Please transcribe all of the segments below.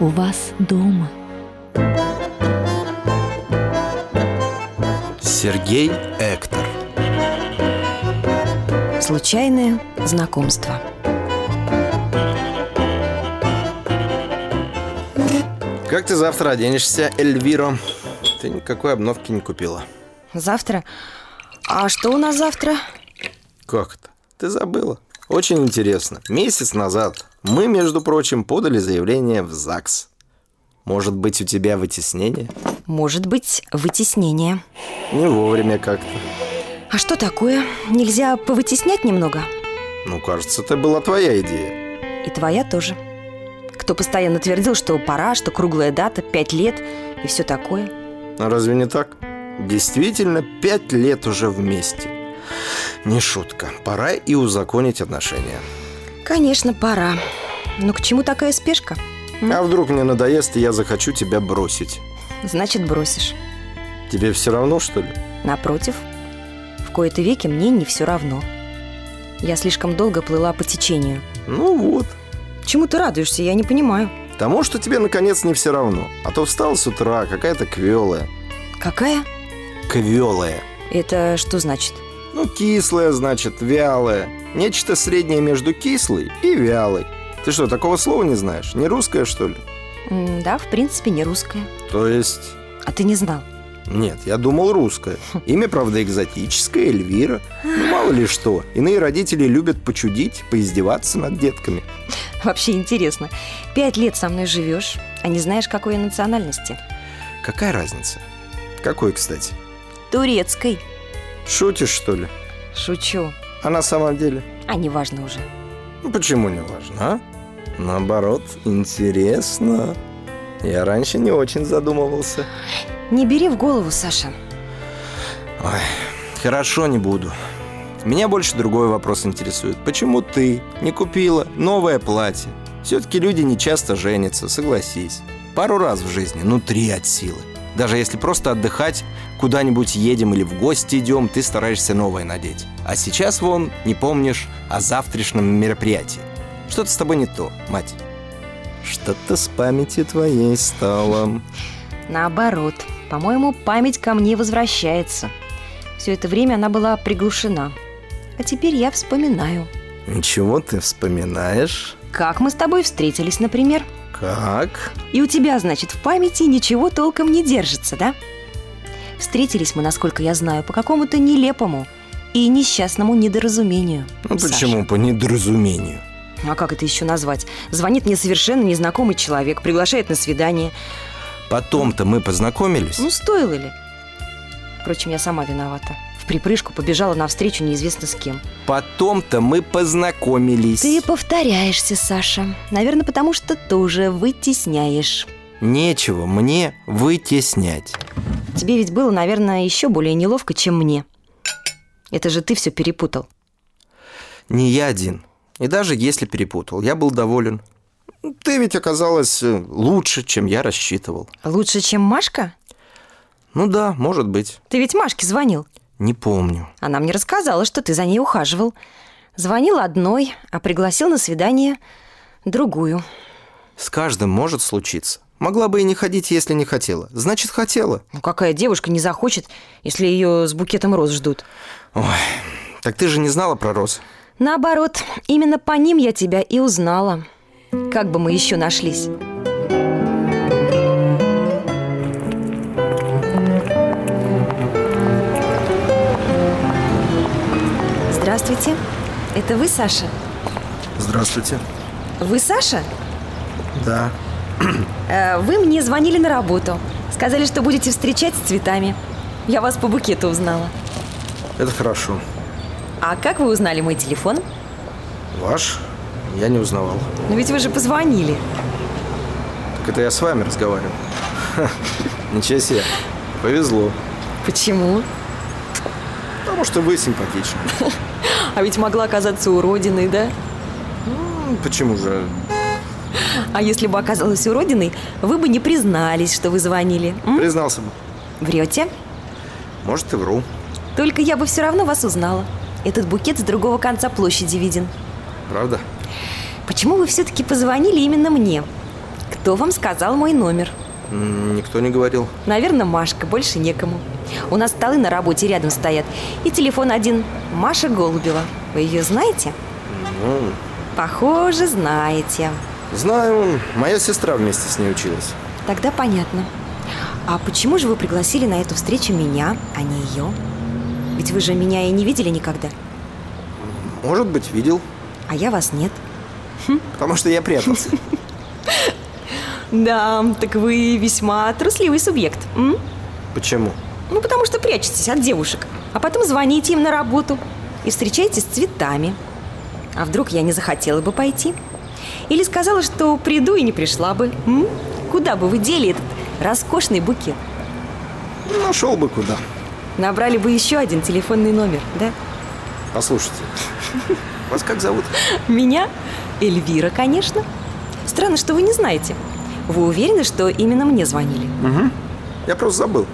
у вас дома. Сергей Эктор Случайное знакомство. Как ты завтра оденешься, Эльвиро? Ты никакой обновки не купила Завтра? А что у нас завтра? Как это? Ты забыла? Очень интересно. Месяц назад мы, между прочим, подали заявление в ЗАГС. Может быть, у тебя вытеснение? Может быть, вытеснение. Не вовремя как-то. А что такое? Нельзя повытеснять немного? Ну, кажется, это была твоя идея. И твоя тоже. Кто постоянно твердил, что пора, что круглая дата, пять лет и все такое. А разве не так? Действительно, пять лет уже вместе. Не шутка. Пора и узаконить отношения. Конечно, пора. Но к чему такая спешка? А вдруг мне надоест, и я захочу тебя бросить? Значит, бросишь. Тебе все равно, что ли? Напротив, в кои-то веки мне не все равно. Я слишком долго плыла по течению. Ну вот. Чему ты радуешься, я не понимаю. Тому, что тебе наконец не все равно. А то встал с утра, какая-то квелая. Какая? Квелая. Это что значит? Ну, кислая, значит, вялая. Нечто среднее между кислой и вялой. Ты что, такого слова не знаешь? Не русское, что ли? М, Да, в принципе, не русская. То есть... А ты не знал? Нет, я думал русское. Имя, правда, экзотическое, Эльвира. Ну, мало ли что. Иные родители любят почудить, поиздеваться над детками. Вообще интересно. Пять лет со мной живешь, а не знаешь, какой я национальности? Какая разница? Какой, кстати? Турецкой. Шутишь, что ли? Шучу. А на самом деле? А неважно уже. Ну, почему не важно, а? Наоборот, интересно. Я раньше не очень задумывался. Не бери в голову, Саша. Ой, хорошо, не буду. Меня больше другой вопрос интересует. Почему ты не купила новое платье? Все-таки люди не часто женятся, согласись. Пару раз в жизни, ну три от силы. Даже если просто отдыхать, куда-нибудь едем или в гости идем, ты стараешься новое надеть. А сейчас, вон, не помнишь о завтрашнем мероприятии. Что-то с тобой не то, мать. Что-то с памяти твоей стало. Наоборот. По-моему, память ко мне возвращается. Все это время она была приглушена. А теперь я вспоминаю. Ничего ты вспоминаешь? Как мы с тобой встретились, например? Как? И у тебя, значит, в памяти ничего толком не держится, да? Встретились мы, насколько я знаю, по какому-то нелепому и несчастному недоразумению. Ну Саша. почему по недоразумению? А как это еще назвать? Звонит мне совершенно незнакомый человек, приглашает на свидание. Потом-то мы познакомились. Ну, стоило ли? Впрочем, я сама виновата. В припрыжку побежала навстречу неизвестно с кем. Потом-то мы познакомились. Ты повторяешься, Саша. Наверное, потому что тоже вытесняешь. Нечего мне вытеснять. Тебе ведь было, наверное, еще более неловко, чем мне. Это же ты все перепутал. Не я один. И даже если перепутал, я был доволен. Ты ведь оказалась э, лучше, чем я рассчитывал. Лучше, чем Машка? Ну да, может быть. Ты ведь Машке звонил. Не помню. Она мне рассказала, что ты за ней ухаживал. Звонил одной, а пригласил на свидание другую. С каждым может случиться. Могла бы и не ходить, если не хотела. Значит, хотела. Ну, какая девушка не захочет, если ее с букетом роз ждут? Ой, так ты же не знала про розы. Наоборот, именно по ним я тебя и узнала. Как бы мы еще нашлись? Здравствуйте. Это вы, Саша? Здравствуйте. Вы Саша? Да. Э, Вы мне звонили на работу. Сказали, что будете встречать с цветами. Я вас по букету узнала. Это хорошо. А как вы узнали мой телефон? Ваш? Я не узнавал. Ну ведь вы же позвонили. Так это я с вами разговаривал. Ничего себе. Повезло. Почему? Потому что вы симпатичны. А ведь могла оказаться уродиной, да? Почему же? А если бы оказалась уродиной, вы бы не признались, что вы звонили. М? Признался бы. Врете? Может, и вру. Только я бы все равно вас узнала. Этот букет с другого конца площади виден. Правда? Почему вы все-таки позвонили именно мне? Кто вам сказал мой номер? Никто не говорил. Наверное, Машка, больше некому. У нас столы на работе рядом стоят. И телефон один. Маша Голубева. Вы ее знаете? Ну, Похоже, знаете. знаю, моя сестра вместе с ней училась. Тогда понятно. А почему же вы пригласили на эту встречу меня, а не ее? Ведь вы же меня и не видели никогда. Может быть, видел, А я вас нет. потому что я прятался. Да, так вы весьма трусливый субъект. Почему? Ну, потому что прячетесь от девушек, а потом звоните им на работу и встречаетесь с цветами. А вдруг я не захотела бы пойти? Или сказала, что приду и не пришла бы? м? Куда бы вы дели этот роскошный букет? Нашел бы куда. Набрали бы еще один телефонный номер, да? Послушайте, вас как зовут? Меня? Эльвира, конечно. Странно, что вы не знаете. Вы уверены, что именно мне звонили? Угу. Я просто забыл.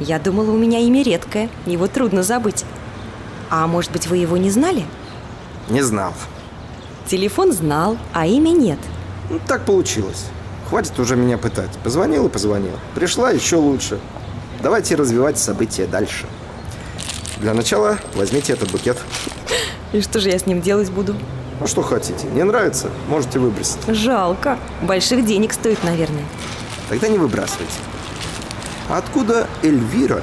Я думала, у меня имя редкое, его трудно забыть. А может быть, вы его не знали? Не знал. Телефон знал, а имя нет. Ну, так получилось. Хватит уже меня пытать. Позвонил и позвонил. Пришла еще лучше. Давайте развивать события дальше. Для начала возьмите этот букет. И что же я с ним делать буду? Ну, что хотите. Не нравится? Можете выбросить. Жалко. Больших денег стоит, наверное. Тогда не выбрасывайте. А откуда Эльвира?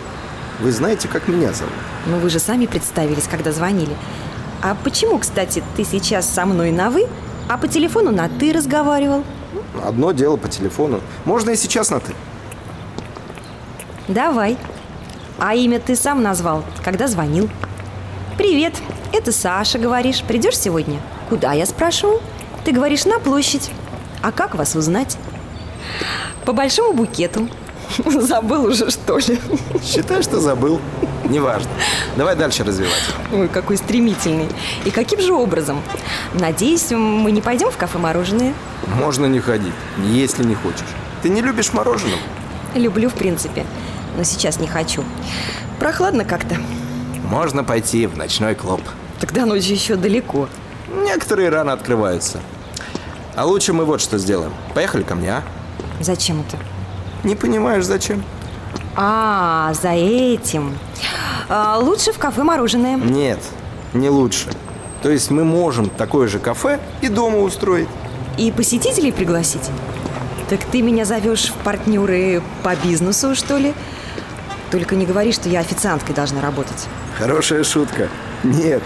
Вы знаете, как меня зовут? Но вы же сами представились, когда звонили. А почему, кстати, ты сейчас со мной на «вы», а по телефону на «ты» разговаривал? Одно дело по телефону. Можно и сейчас на «ты». Давай. А имя ты сам назвал, когда звонил. Привет, это Саша, говоришь. Придешь сегодня? Куда, я спрашиваю? Ты говоришь, на площадь. А как вас узнать? По большому букету. Забыл уже, что ли? Считай, что забыл. Неважно. Давай дальше развивать. Ой, какой стремительный. И каким же образом? Надеюсь, мы не пойдем в кафе мороженое? Можно не ходить, если не хочешь. Ты не любишь мороженое? Люблю, в принципе. Но сейчас не хочу. Прохладно как-то. Можно пойти в ночной клуб. Тогда ночь еще далеко. Некоторые рано открываются. А лучше мы вот что сделаем. Поехали ко мне, а? Зачем это? Не понимаешь, зачем? А, за этим. А, лучше в кафе мороженое. Нет, не лучше. То есть мы можем такое же кафе и дома устроить. И посетителей пригласить? Так ты меня зовешь в партнеры по бизнесу, что ли? Только не говори, что я официанткой должна работать. Хорошая шутка. Нет.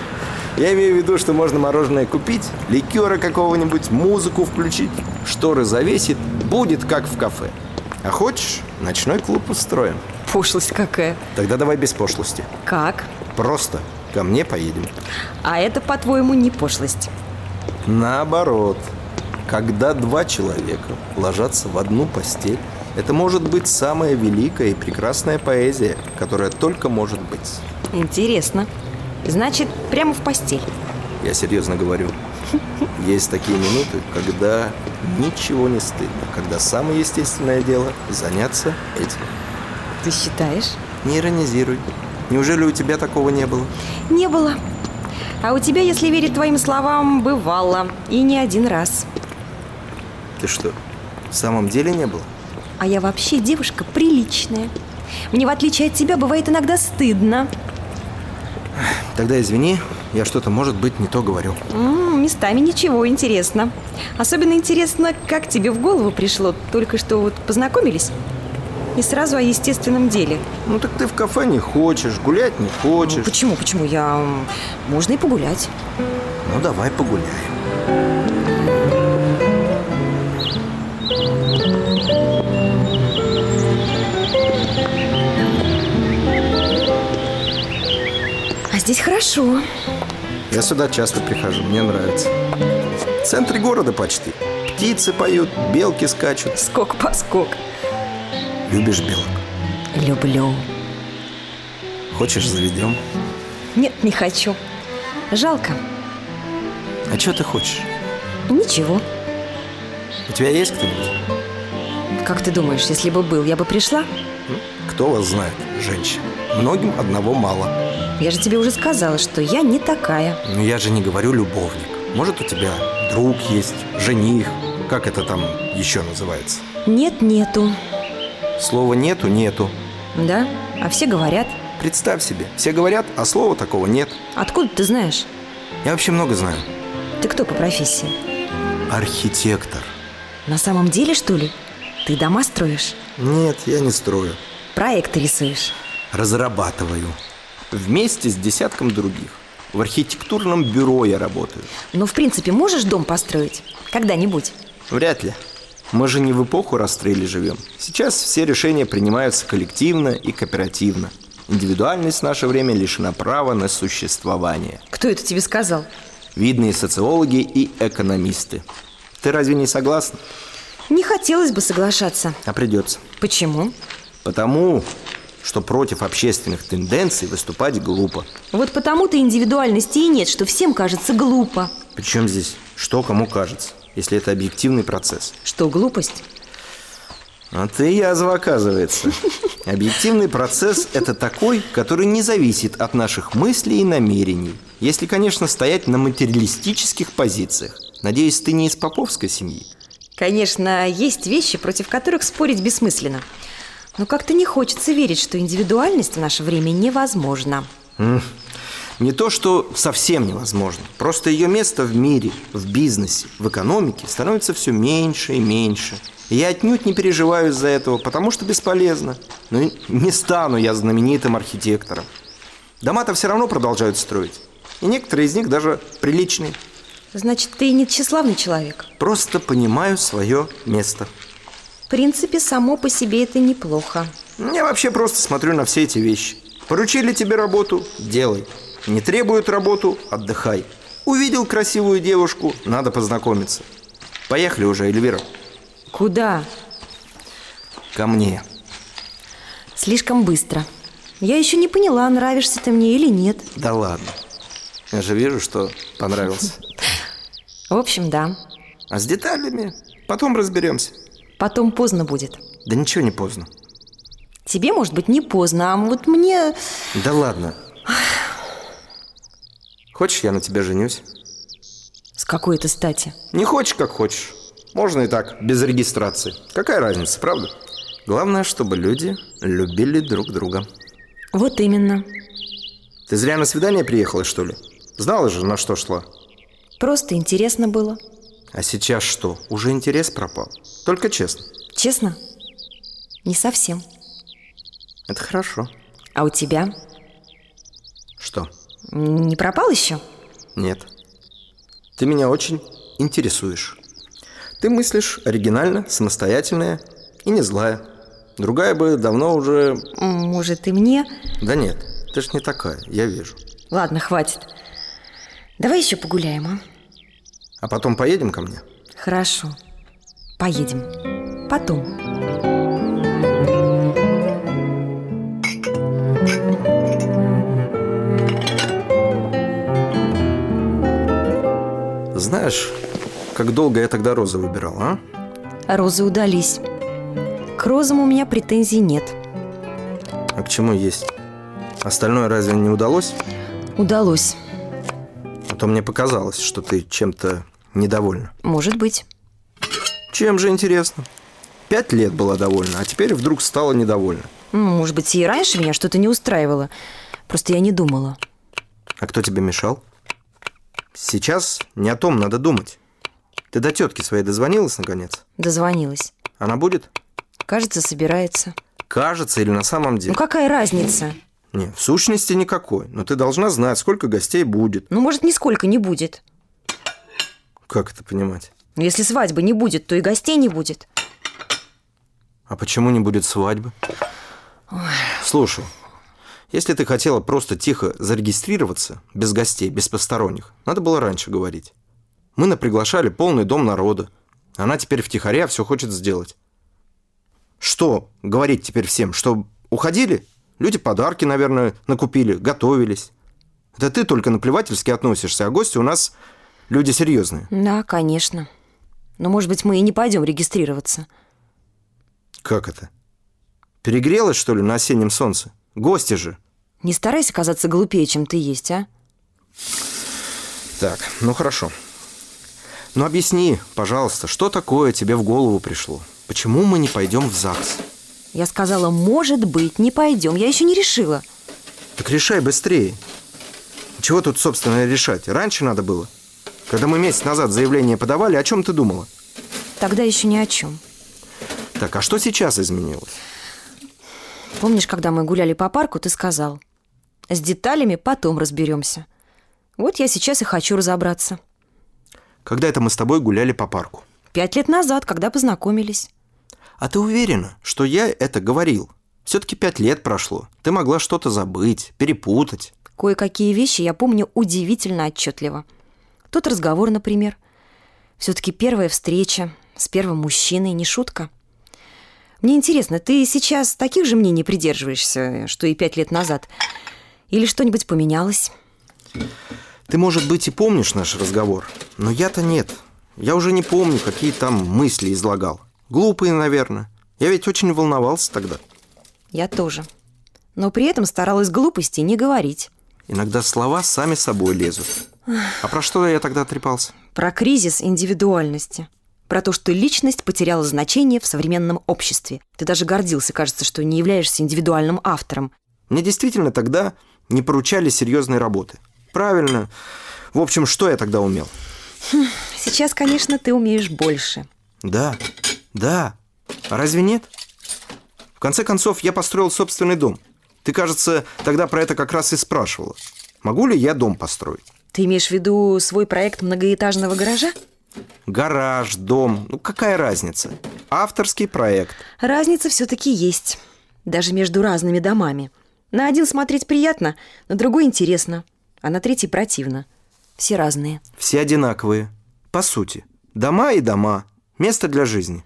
Я имею в виду, что можно мороженое купить, ликера какого-нибудь, музыку включить, шторы завесит, будет как в кафе. А хочешь, ночной клуб устроим. Пошлость какая. Тогда давай без пошлости. Как? Просто ко мне поедем. А это, по-твоему, не пошлость. Наоборот. Когда два человека ложатся в одну постель, это может быть самая великая и прекрасная поэзия, которая только может быть. Интересно. Значит, прямо в постель. Я серьезно говорю. Есть такие минуты, когда ничего не стыдно, когда самое естественное дело заняться этим. Ты считаешь? Не иронизируй. Неужели у тебя такого не было? Не было. А у тебя, если верить твоим словам, бывало. И не один раз. Ты что, в самом деле не было? А я вообще девушка приличная. Мне, в отличие от тебя, бывает иногда стыдно. Тогда извини, я что-то, может быть, не то говорю. М, местами ничего интересно. Особенно интересно, как тебе в голову пришло. Только что вот познакомились. И сразу о естественном деле. Ну так ты в кафе не хочешь, гулять не Ну, хочешь. почему, почему? Я... Можно и погулять. Ну давай погуляем. Здесь хорошо. Я сюда часто прихожу, мне нравится. В центре города почти. Птицы поют, белки скачут. Скок-поскок. Любишь белок? Люблю. Хочешь, заведем? Нет, не хочу. Жалко. А что ты хочешь? Ничего. У тебя есть кто-нибудь? Как ты думаешь, если бы был, я бы пришла? Кто вас знает, женщин? Многим одного мало. Я же тебе уже сказала, что я не такая. Но я же не говорю любовник. Может, у тебя друг есть, жених, Как это там еще называется? Нет, нету. Слова нету, нету. Да? А все говорят. Представь себе, все говорят, а слова такого нет. Откуда ты знаешь? Я вообще много знаю. Ты кто по профессии? Архитектор. На самом деле, что ли? Ты дома строишь? Нет, я не строю. Проекты рисуешь? Разрабатываю. Вместе с десятком других. В архитектурном бюро я работаю. Ну, в принципе, можешь дом построить? Когда-нибудь? Вряд ли. Мы же не в эпоху расстрели живем. Сейчас все решения принимаются коллективно и кооперативно. Индивидуальность в наше время лишена права на существование. Кто это тебе сказал? Видные социологи и экономисты. Ты разве не согласна? Не хотелось бы соглашаться. А придется. Почему? Потому что против общественных тенденций выступать глупо. Вот потому-то индивидуальности и нет, что всем кажется глупо. Причем здесь что кому кажется, если это объективный процесс? Что, глупость? А ты язва, оказывается. Объективный процесс – это такой, который не зависит от наших мыслей и намерений. Если, конечно, стоять на материалистических позициях. Надеюсь, ты не из поповской семьи? Конечно, есть вещи, против которых спорить бессмысленно. Но как-то не хочется верить, что индивидуальность в наше время невозможна. Не то, что совсем невозможно. Просто ее место в мире, в бизнесе, в экономике становится все меньше и меньше. И я отнюдь не переживаю из-за этого, потому что бесполезно. Но не стану я знаменитым архитектором. Дома-то все равно продолжают строить. И некоторые из них даже приличные. Значит, ты не тщеславный человек? Просто понимаю свое место. В принципе, само по себе это неплохо. Я вообще просто смотрю на все эти вещи. Поручили тебе работу – делай. Не требуют работу – отдыхай. Увидел красивую девушку – надо познакомиться. Поехали уже, Эльвира. Куда? Ко мне. Слишком быстро. Я еще не поняла, нравишься ты мне или нет. Да ладно. Я же вижу, что понравился. В общем, да. А с деталями потом разберемся. Потом поздно будет. Да ничего не поздно. Тебе, может быть, не поздно, а вот мне... Да ладно. Хочешь, я на тебя женюсь? С какой это стати? Не хочешь, как хочешь. Можно и так, без регистрации. Какая разница, правда? Главное, чтобы люди любили друг друга. Вот именно. Ты зря на свидание приехала, что ли? Знала же, на что шла. Просто интересно было. А сейчас что? Уже интерес пропал? Только честно. Честно? Не совсем. Это хорошо. А у тебя? Что? Не пропал еще? Нет. Ты меня очень интересуешь. Ты мыслишь оригинально, самостоятельная и не злая. Другая бы давно уже... Может, и мне? Да нет, ты ж не такая, я вижу. Ладно, хватит. Давай еще погуляем, а? А потом поедем ко мне? Хорошо. Поедем. Потом. Знаешь, как долго я тогда розы выбирал, а? Розы удались. К розам у меня претензий нет. А к чему есть? Остальное разве не удалось? Удалось. То мне показалось, что ты чем-то недовольна. Может быть. Чем же интересно? Пять лет была довольна, а теперь вдруг стала недовольна. Может быть, и раньше меня что-то не устраивало. Просто я не думала. А кто тебе мешал? Сейчас не о том надо думать. Ты до тетки своей дозвонилась, наконец? Дозвонилась. Она будет? Кажется, собирается. Кажется или на самом деле? Ну какая разница? Не, в сущности никакой. Но ты должна знать, сколько гостей будет. Ну, может, нисколько не будет. Как это понимать? Но если свадьбы не будет, то и гостей не будет. А почему не будет свадьбы? Ой. Слушай, если ты хотела просто тихо зарегистрироваться, без гостей, без посторонних, надо было раньше говорить. Мы наприглашали полный дом народа. Она теперь втихаря все хочет сделать. Что говорить теперь всем? Что уходили? Люди подарки, наверное, накупили, готовились. Это ты только наплевательски относишься, а гости у нас люди серьезные. Да, конечно. Но, может быть, мы и не пойдем регистрироваться. Как это? Перегрелась, что ли, на осеннем солнце? Гости же. Не старайся казаться глупее, чем ты есть, а? Так, ну хорошо. Ну объясни, пожалуйста, что такое тебе в голову пришло? Почему мы не пойдем в ЗАГС? Я сказала, может быть, не пойдем. Я еще не решила. Так решай быстрее. Чего тут, собственно, решать? Раньше надо было. Когда мы месяц назад заявление подавали, о чем ты думала? Тогда еще ни о чем. Так, а что сейчас изменилось? Помнишь, когда мы гуляли по парку, ты сказал, с деталями потом разберемся. Вот я сейчас и хочу разобраться. Когда это мы с тобой гуляли по парку? Пять лет назад, когда познакомились. А ты уверена, что я это говорил? Все-таки пять лет прошло. Ты могла что-то забыть, перепутать. Кое-какие вещи я помню удивительно отчетливо. Тот разговор, например. Все-таки первая встреча с первым мужчиной, не шутка. Мне интересно, ты сейчас таких же мнений придерживаешься, что и пять лет назад? Или что-нибудь поменялось? Ты, может быть, и помнишь наш разговор, но я-то нет. Я уже не помню, какие там мысли излагал. Глупые, наверное. Я ведь очень волновался тогда. Я тоже. Но при этом старалась глупости не говорить. Иногда слова сами собой лезут. А про что я тогда трепался? Про кризис индивидуальности. Про то, что личность потеряла значение в современном обществе. Ты даже гордился, кажется, что не являешься индивидуальным автором. Мне действительно тогда не поручали серьезной работы. Правильно. В общем, что я тогда умел? Сейчас, конечно, ты умеешь больше. Да, да. А разве нет? В конце концов, я построил собственный дом. Ты, кажется, тогда про это как раз и спрашивала. Могу ли я дом построить? Ты имеешь в виду свой проект многоэтажного гаража? Гараж, дом, ну какая разница? Авторский проект. Разница все-таки есть. Даже между разными домами. На один смотреть приятно, на другой интересно, а на третий противно. Все разные. Все одинаковые. По сути. Дома и дома. Место для жизни.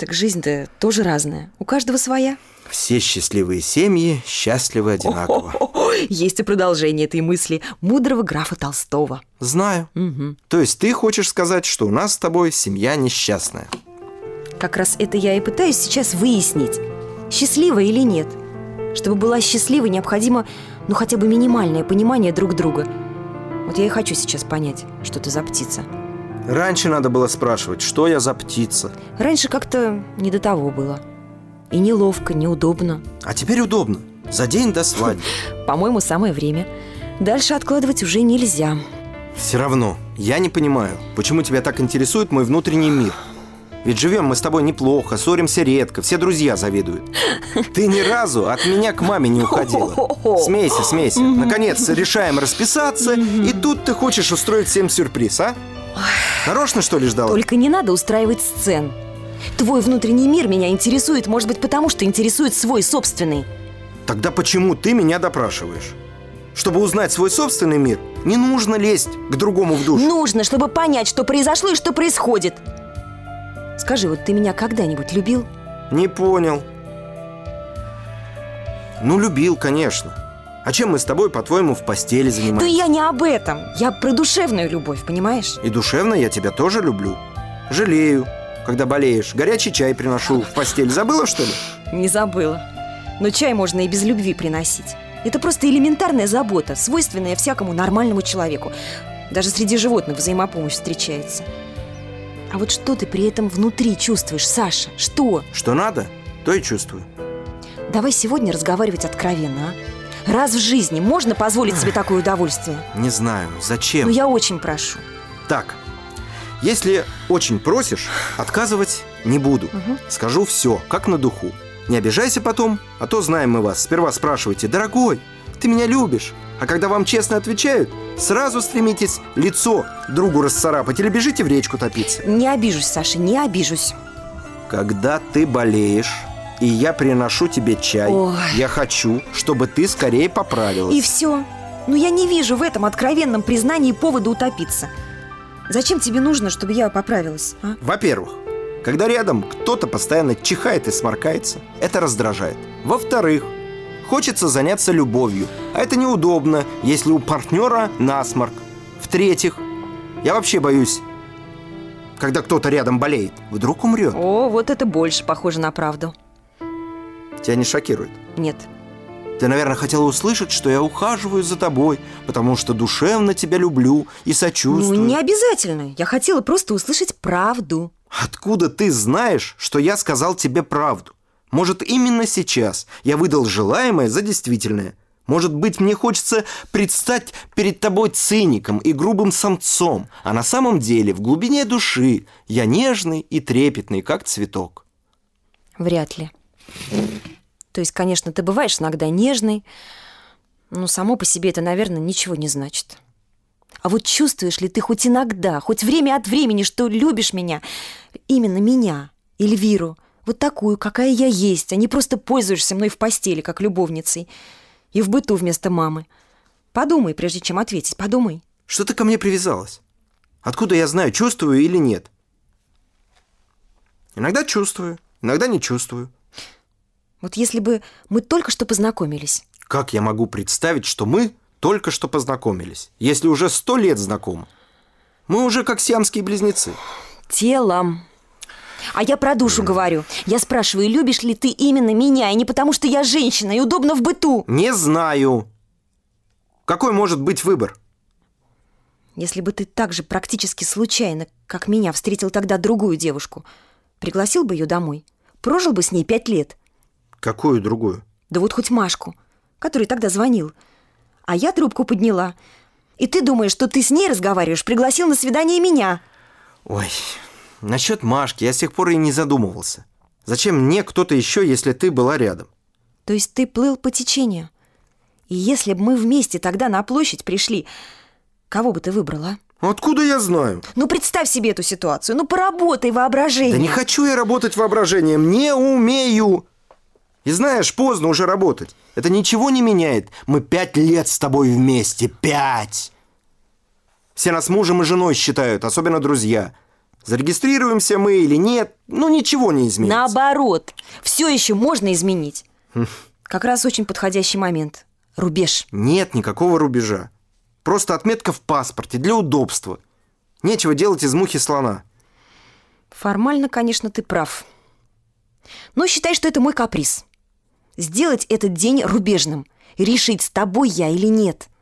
Так жизнь-то тоже разная. У каждого своя. Все счастливые семьи счастливы одинаково. О-о-о, есть и продолжение этой мысли мудрого графа Толстого. Знаю. Угу. То есть ты хочешь сказать, что у нас с тобой семья несчастная? Как раз это я и пытаюсь сейчас выяснить, счастлива или нет. Чтобы была счастливой, необходимо, ну, хотя бы минимальное понимание друг друга. Вот я и хочу сейчас понять, что ты за птица. Раньше надо было спрашивать, что я за птица. Раньше как-то не до того было. И неловко, неудобно. А теперь удобно. За день до свадьбы. По-моему, самое время. Дальше откладывать уже нельзя. Все равно, я не понимаю, почему тебя так интересует мой внутренний мир. Ведь живем мы с тобой неплохо, ссоримся редко, все друзья завидуют. Ты ни разу от меня к маме не уходила. Смейся, смейся. Наконец, решаем расписаться, и тут ты хочешь устроить всем сюрприз, а? Нарочно, что ли, ждала? Только не надо устраивать сцен. Твой внутренний мир меня интересует, может быть, потому что интересует свой собственный. Тогда почему ты меня допрашиваешь? Чтобы узнать свой собственный мир, не нужно лезть к другому в душу. Нужно, чтобы понять, что произошло и что происходит. Скажи, вот ты меня когда-нибудь любил? Не понял. Ну, любил, конечно. А чем мы с тобой, по-твоему, в постели Да занимаемся? я не об этом. Я про душевную любовь, понимаешь? И душевно я тебя тоже люблю. Жалею, когда болеешь. Горячий чай приношу в постель. Забыла, что ли? Не забыла. Но чай можно и без любви приносить. Это просто элементарная забота, свойственная всякому нормальному человеку. Даже среди животных взаимопомощь встречается. А вот что ты при этом внутри чувствуешь, Саша? Что? Что надо, то и чувствую. Давай сегодня разговаривать откровенно, а? Раз в жизни можно позволить себе такое удовольствие? Не знаю, зачем. Ну, я очень прошу. Так, если очень просишь, отказывать не буду. Мгм. Скажу все, как на духу. Не обижайся потом, а то знаем мы вас. Сперва спрашивайте, дорогой, ты меня любишь? А когда вам честно отвечают, сразу стремитесь лицо другу расцарапать или бежите в речку топиться. Не обижусь, Саша, не обижусь. Когда ты болеешь, и я приношу тебе чай, Ой. я хочу, чтобы ты скорее поправилась. И все. Но я не вижу в этом откровенном признании повода утопиться. Зачем тебе нужно, чтобы я поправилась, а? Во-первых, когда рядом кто-то постоянно чихает и сморкается, это раздражает. Во-вторых, хочется заняться любовью, а это неудобно, если у партнера насморк. В-третьих, я вообще боюсь, когда кто-то рядом болеет, вдруг умрет. О, вот это больше похоже на правду. Тебя не шокирует? Нет. Ты, наверное, хотела услышать, что я ухаживаю за тобой, потому что душевно тебя люблю и сочувствую. Ну, не обязательно. Я хотела просто услышать правду. Откуда ты знаешь, что я сказал тебе правду? Может, именно сейчас я выдал желаемое за действительное? Может быть, мне хочется предстать перед тобой циником и грубым самцом, а на самом деле в глубине души я нежный и трепетный, как цветок. Вряд ли. То есть, конечно, ты бываешь иногда нежный, но само по себе это, наверное, ничего не значит. А вот чувствуешь ли ты хоть иногда, хоть время от времени, что любишь меня, именно меня, Эльвиру, вот такую, какая я есть, а не просто пользуешься мной в постели, как любовницей, и в быту вместо мамы. Подумай, прежде чем ответить, подумай. Что ты ко мне привязалась? Откуда я знаю, чувствую или нет? Иногда чувствую, иногда не чувствую. Вот если бы мы только что познакомились. Как я могу представить, что мы только что познакомились, если уже сто лет знакомы? Мы уже как сиамские близнецы. Телом. А я про душу говорю. Я спрашиваю, любишь ли ты именно меня, и не потому, что я женщина и удобно в быту. Не знаю. Какой может быть выбор? Если бы ты так же практически случайно, как меня, встретил тогда другую девушку, пригласил бы ее домой, прожил бы с ней пять лет. Какую другую? Да вот хоть Машку, который тогда звонил. А я трубку подняла. И ты думаешь, что ты с ней разговариваешь, пригласил на свидание меня. Ой, насчет Машки я с тех пор и не задумывался. Зачем мне кто-то еще, если ты была рядом? То есть ты плыл по течению? И если бы мы вместе тогда на площадь пришли, кого бы ты выбрала? Откуда я знаю? Ну, представь себе эту ситуацию. Ну, поработай воображение. Да не хочу я работать воображением. Не умею. И знаешь, поздно уже работать. Это ничего не меняет. Мы пять лет с тобой вместе. Пять! Все нас мужем и женой считают, особенно друзья. Зарегистрируемся мы или нет, ну ничего не изменится. Наоборот, все еще можно изменить. Как раз очень подходящий момент. Рубеж. Нет никакого рубежа. Просто отметка в паспорте для удобства. Нечего делать из мухи слона. Формально, конечно, ты прав. Но считай, что это мой каприз сделать этот день рубежным, решить, с тобой я или нет –